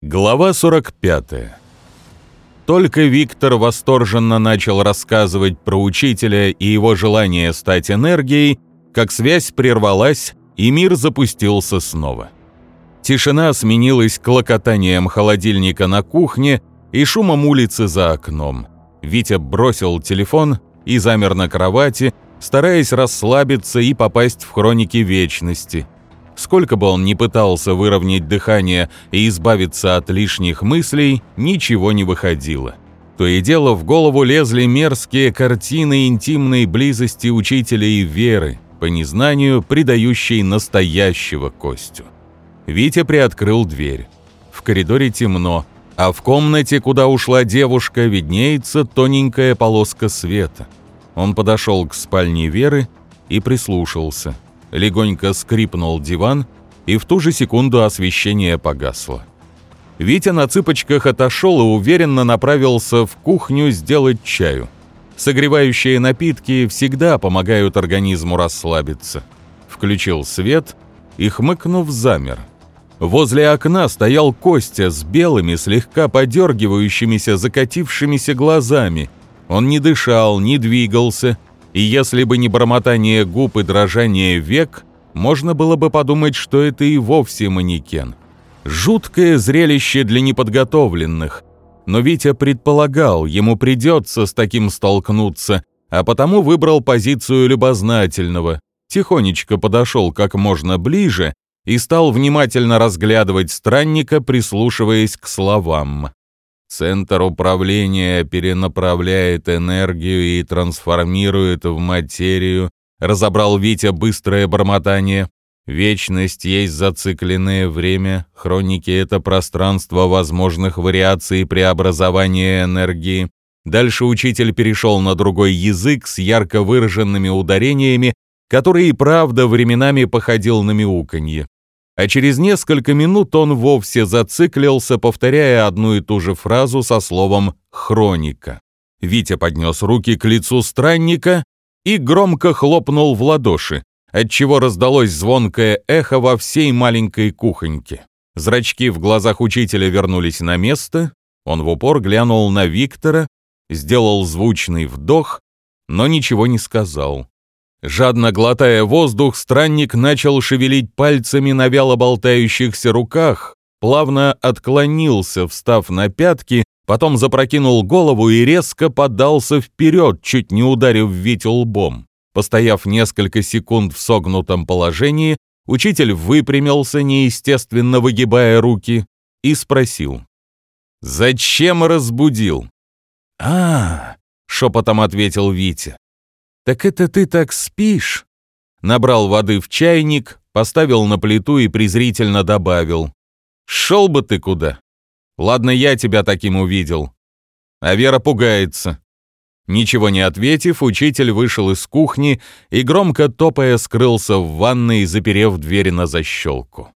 Глава 45. Только Виктор восторженно начал рассказывать про учителя и его желание стать энергией, как связь прервалась, и мир запустился снова. Тишина сменилась клокотанием холодильника на кухне и шумом улицы за окном. Витя бросил телефон и замер на кровати, стараясь расслабиться и попасть в хроники вечности – Сколько бы он ни пытался выровнять дыхание и избавиться от лишних мыслей, ничего не выходило. То и дело в голову лезли мерзкие картины интимной близости учителя и веры, по незнанию придающей настоящего Костю. Витя приоткрыл дверь. В коридоре темно, а в комнате, куда ушла девушка, виднеется тоненькая полоска света. Он подошел к спальне Веры и прислушался – Легонько скрипнул диван, и в ту же секунду освещение погасло. Витя на цыпочках отошел и уверенно направился в кухню сделать чаю. Согревающие напитки всегда помогают организму расслабиться. Включил свет и, хмыкнув, замер. Возле окна стоял Костя с белыми, слегка подергивающимися, закатившимися глазами. Он не дышал, не двигался, и если бы не бормотание губ и дрожание век, можно было бы подумать, что это и вовсе манекен. Жуткое зрелище для неподготовленных. Но Витя предполагал, ему придется с таким столкнуться, а потому выбрал позицию любознательного, тихонечко подошел как можно ближе и стал внимательно разглядывать странника, прислушиваясь к словам. Центр управления перенаправляет энергию и трансформирует в материю, разобрал Витя быстрое бормотание. Вечность есть зацикленное время, хроники — это пространство возможных вариаций преобразования энергии. Дальше учитель перешел на другой язык с ярко выраженными ударениями, который и правда временами походил на мяуканье а через несколько минут он вовсе зациклился, повторяя одну и ту же фразу со словом «хроника». Витя поднес руки к лицу странника и громко хлопнул в ладоши, отчего раздалось звонкое эхо во всей маленькой кухоньке. Зрачки в глазах учителя вернулись на место, он в упор глянул на Виктора, сделал звучный вдох, но ничего не сказал. Жадно глотая воздух, странник начал шевелить пальцами на вяло болтающихся руках, плавно отклонился, встав на пятки, потом запрокинул голову и резко подался вперед, чуть не ударив Витю лбом. Постояв несколько секунд в согнутом положении, учитель выпрямился, неестественно выгибая руки, и спросил. «Зачем разбудил?» «А, -а — шепотом ответил Витя. «Так это ты так спишь?» Набрал воды в чайник, поставил на плиту и презрительно добавил. «Шел бы ты куда! Ладно, я тебя таким увидел». А Вера пугается. Ничего не ответив, учитель вышел из кухни и, громко топая, скрылся в ванной, заперев дверь на защелку.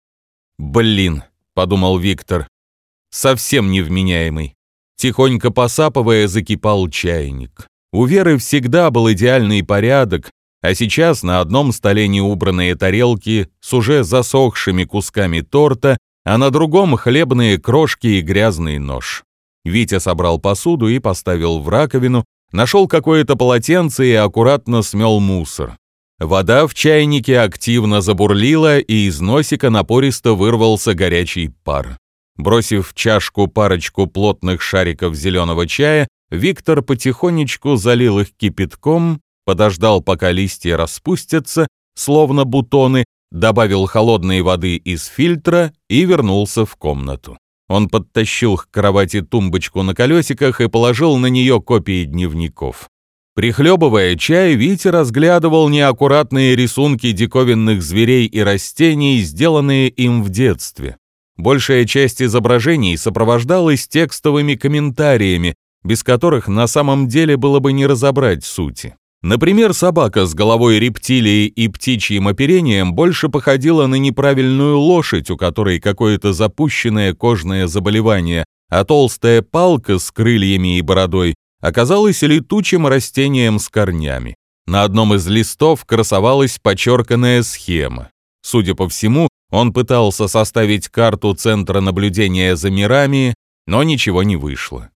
«Блин», — подумал Виктор, — «совсем невменяемый». Тихонько посапывая, закипал чайник. У Веры всегда был идеальный порядок, а сейчас на одном столе неубранные тарелки с уже засохшими кусками торта, а на другом хлебные крошки и грязный нож. Витя собрал посуду и поставил в раковину, нашел какое-то полотенце и аккуратно смел мусор. Вода в чайнике активно забурлила, и из носика напористо вырвался горячий пар. Бросив в чашку парочку плотных шариков зеленого чая, Виктор потихонечку залил их кипятком, подождал, пока листья распустятся, словно бутоны, добавил холодной воды из фильтра и вернулся в комнату. Он подтащил к кровати тумбочку на колесиках и положил на нее копии дневников. Прихлебывая чай, Витя разглядывал неаккуратные рисунки диковинных зверей и растений, сделанные им в детстве. Большая часть изображений сопровождалась текстовыми комментариями, без которых на самом деле было бы не разобрать сути. Например, собака с головой рептилии и птичьим оперением больше походила на неправильную лошадь, у которой какое-то запущенное кожное заболевание, а толстая палка с крыльями и бородой оказалась летучим растением с корнями. На одном из листов красовалась подчерканная схема. Судя по всему, Он пытался составить карту Центра наблюдения за мирами, но ничего не вышло.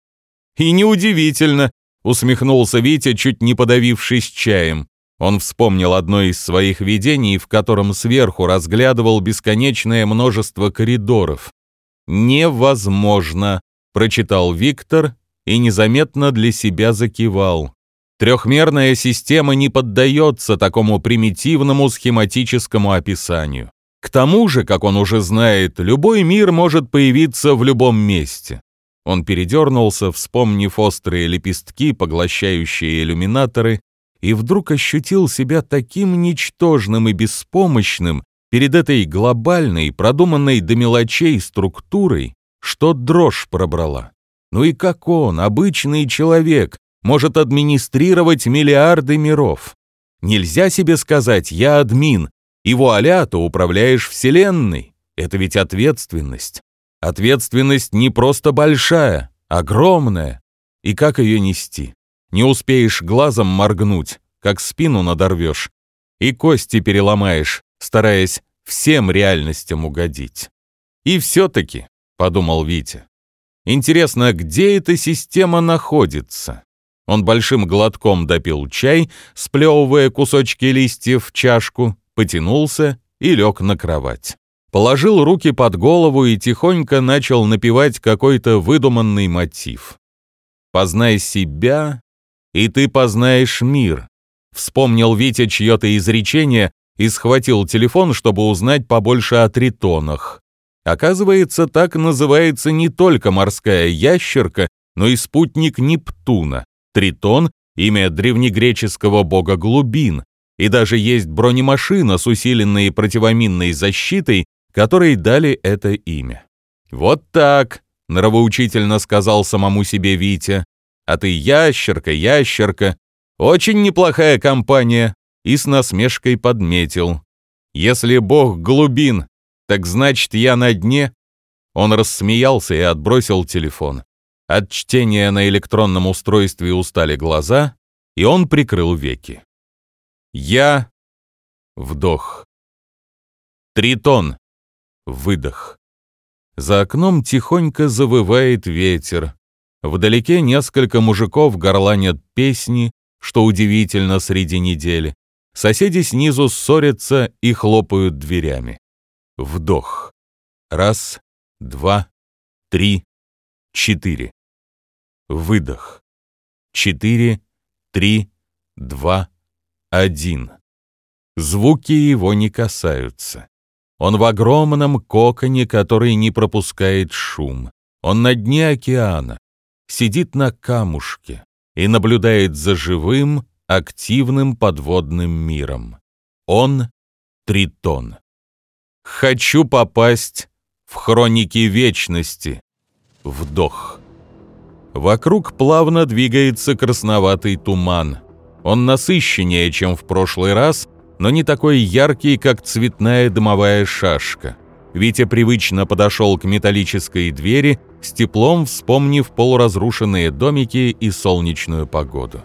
«И неудивительно», — усмехнулся Витя, чуть не подавившись чаем. Он вспомнил одно из своих видений, в котором сверху разглядывал бесконечное множество коридоров. «Невозможно», — прочитал Виктор и незаметно для себя закивал. Трехмерная система не поддается такому примитивному схематическому описанию. К тому же, как он уже знает, любой мир может появиться в любом месте. Он передернулся, вспомнив острые лепестки, поглощающие иллюминаторы, и вдруг ощутил себя таким ничтожным и беспомощным перед этой глобальной, продуманной до мелочей структурой, что дрожь пробрала. Ну и как он, обычный человек, может администрировать миллиарды миров? Нельзя себе сказать «я админ», и вуаля, ты управляешь Вселенной. Это ведь ответственность. Ответственность не просто большая, огромная. И как ее нести? Не успеешь глазом моргнуть, как спину надорвешь, и кости переломаешь, стараясь всем реальностям угодить. И все-таки, — подумал Витя, — интересно, где эта система находится? Он большим глотком допил чай, сплевывая кусочки листьев в чашку, потянулся и лег на кровать. Положил руки под голову и тихонько начал напевать какой-то выдуманный мотив. «Познай себя, и ты познаешь мир. Вспомнил Витя чье-то изречение и схватил телефон, чтобы узнать побольше о тритонах. Оказывается, так называется не только морская ящерка, но и спутник Нептуна. Тритон — имя древнегреческого бога глубин, и даже есть бронемашина с усиленной противоминной защитой, которой дали это имя. «Вот так», — нравоучительно сказал самому себе Витя, а ты ящерка, ящерка. Очень неплохая компания. И с насмешкой подметил. Если бог глубин, так значит я на дне. Он рассмеялся и отбросил телефон. От чтения на электронном устройстве устали глаза, и он прикрыл веки. Я... Вдох. Тритон. Выдох. За окном тихонько завывает ветер. Вдалеке несколько мужиков горланят песни, что удивительно среди недели. Соседи снизу ссорятся и хлопают дверями. Вдох. Раз, два, три, четыре. Выдох. Четыре, три, два, один. Звуки его не касаются. Он в огромном коконе, который не пропускает шум. Он на дне океана сидит на камушке и наблюдает за живым, активным подводным миром. Он — Тритон. Хочу попасть в хроники вечности. Вдох. Вокруг плавно двигается красноватый туман. Он насыщеннее, чем в прошлый раз, но не такой яркий, как цветная дымовая шашка. Витя привычно подошел к металлической двери, с теплом вспомнив полуразрушенные домики и солнечную погоду.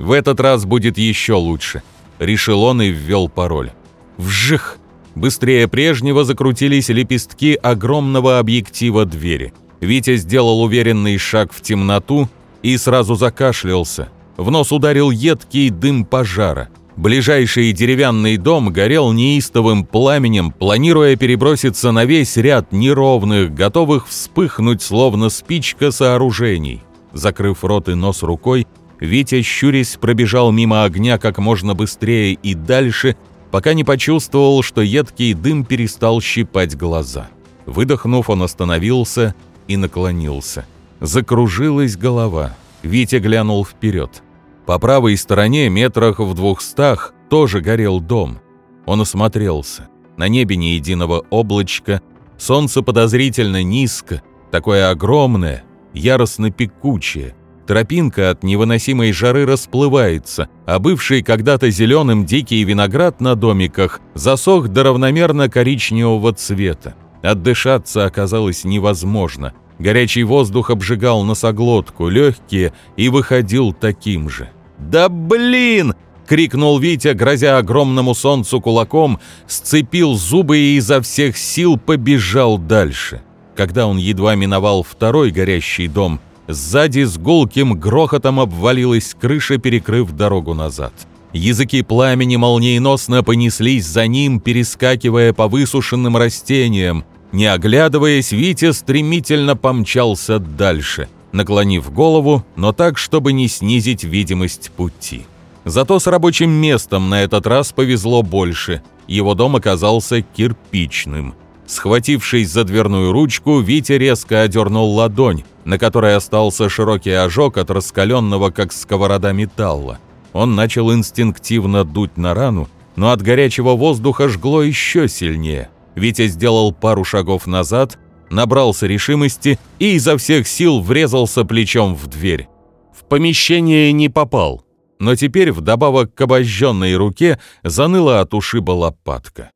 «В этот раз будет еще лучше», — решил он и ввел пароль. «Вжих!» Быстрее прежнего закрутились лепестки огромного объектива двери. Витя сделал уверенный шаг в темноту и сразу закашлялся. В нос ударил едкий дым пожара. Ближайший деревянный дом горел неистовым пламенем, планируя переброситься на весь ряд неровных, готовых вспыхнуть словно спичка сооружений. Закрыв рот и нос рукой, Витя, щурясь, пробежал мимо огня как можно быстрее и дальше, пока не почувствовал, что едкий дым перестал щипать глаза. Выдохнув, он остановился и наклонился. Закружилась голова. Витя глянул вперед. По правой стороне, метрах в двухстах, тоже горел дом. Он осмотрелся. На небе ни единого облачка, солнце подозрительно низко, такое огромное, яростно пекучее. Тропинка от невыносимой жары расплывается, а бывший когда-то зеленым дикий виноград на домиках засох до равномерно коричневого цвета. Отдышаться оказалось невозможно. Горячий воздух обжигал носоглотку, легкие и выходил таким же. «Да блин!» — крикнул Витя, грозя огромному солнцу кулаком, сцепил зубы и изо всех сил побежал дальше. Когда он едва миновал второй горящий дом, сзади с гулким грохотом обвалилась крыша, перекрыв дорогу назад. Языки пламени молниеносно понеслись за ним, перескакивая по высушенным растениям. Не оглядываясь, Витя стремительно помчался дальше, наклонив голову, но так, чтобы не снизить видимость пути. Зато с рабочим местом на этот раз повезло больше. Его дом оказался кирпичным. Схватившись за дверную ручку, Витя резко одернул ладонь, на которой остался широкий ожог от раскаленного, как сковорода металла. Он начал инстинктивно дуть на рану, но от горячего воздуха жгло еще сильнее. Витя сделал пару шагов назад, набрался решимости и изо всех сил врезался плечом в дверь. В помещение не попал, но теперь вдобавок к обожженной руке заныла от ушиба лопатка.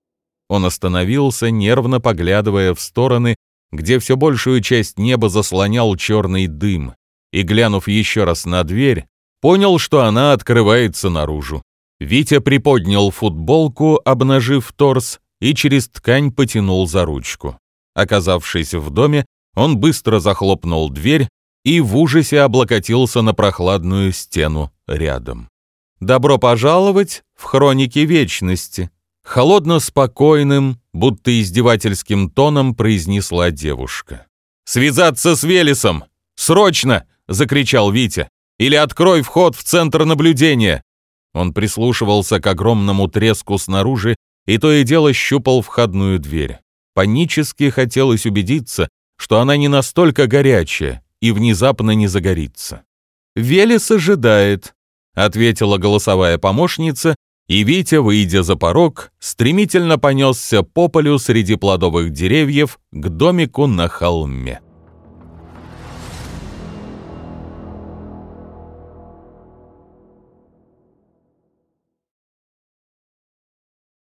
Он остановился, нервно поглядывая в стороны, где все большую часть неба заслонял черный дым, и, глянув еще раз на дверь, понял, что она открывается наружу. Витя приподнял футболку, обнажив торс, и через ткань потянул за ручку. Оказавшись в доме, он быстро захлопнул дверь и в ужасе облокотился на прохладную стену рядом. «Добро пожаловать в хроники вечности», холодно-спокойным, будто издевательским тоном произнесла девушка. «Связаться с Велесом! Срочно!» — закричал Витя. «Или открой вход в центр наблюдения!» Он прислушивался к огромному треску снаружи и то и дело щупал входную дверь. Панически хотелось убедиться, что она не настолько горячая и внезапно не загорится. «Велес ожидает», — ответила голосовая помощница, и Витя, выйдя за порог, стремительно понесся по полю среди плодовых деревьев к домику на холме.